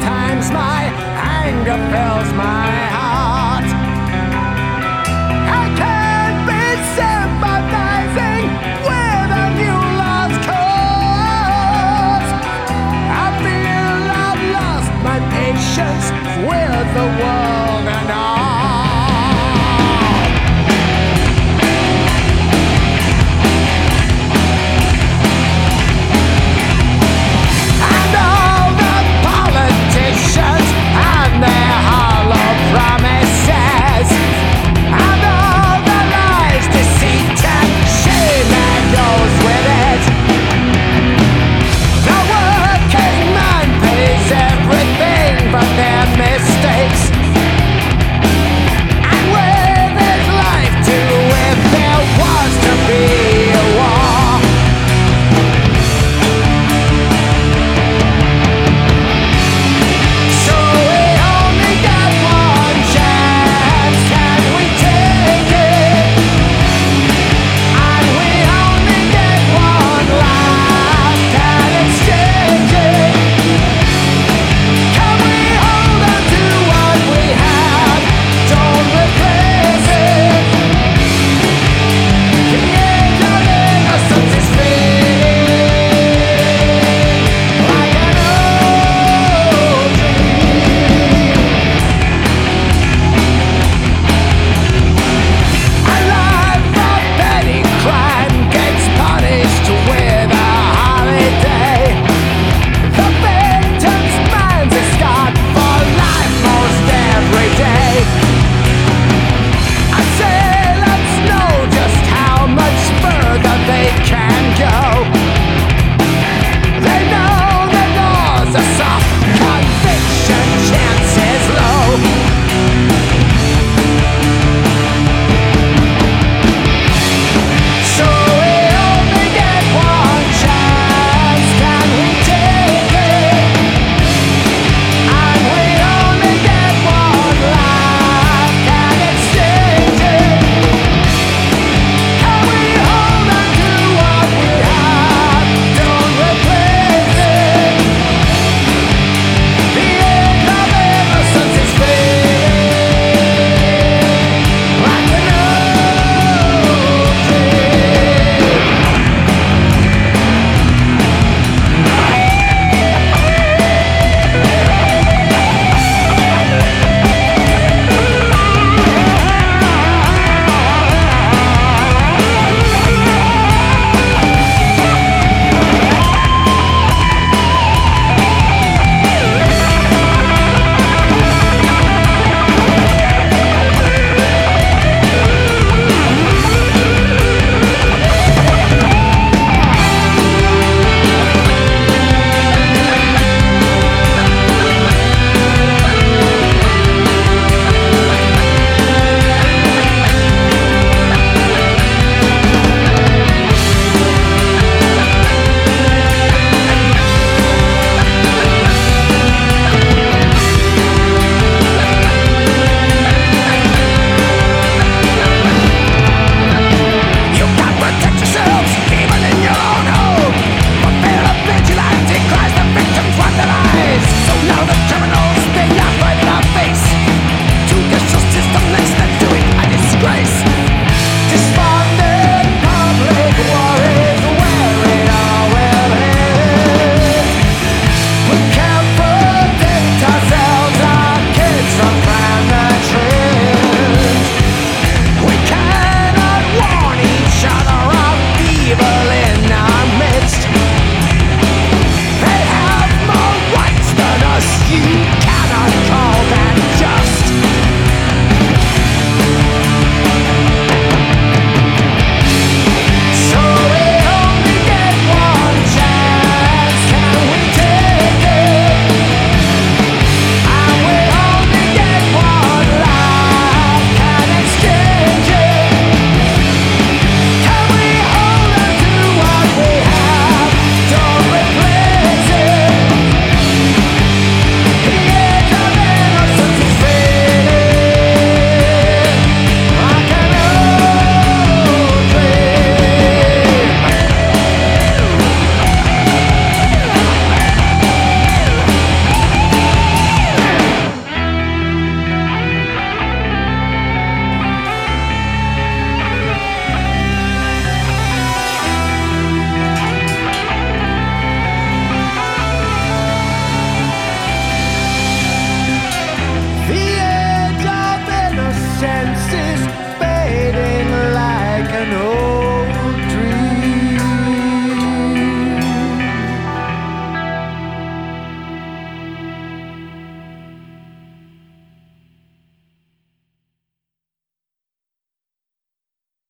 Sometimes my anger fills my heart. I can't be sympathizing with a new love's cause. I feel I've lost my patience with the world.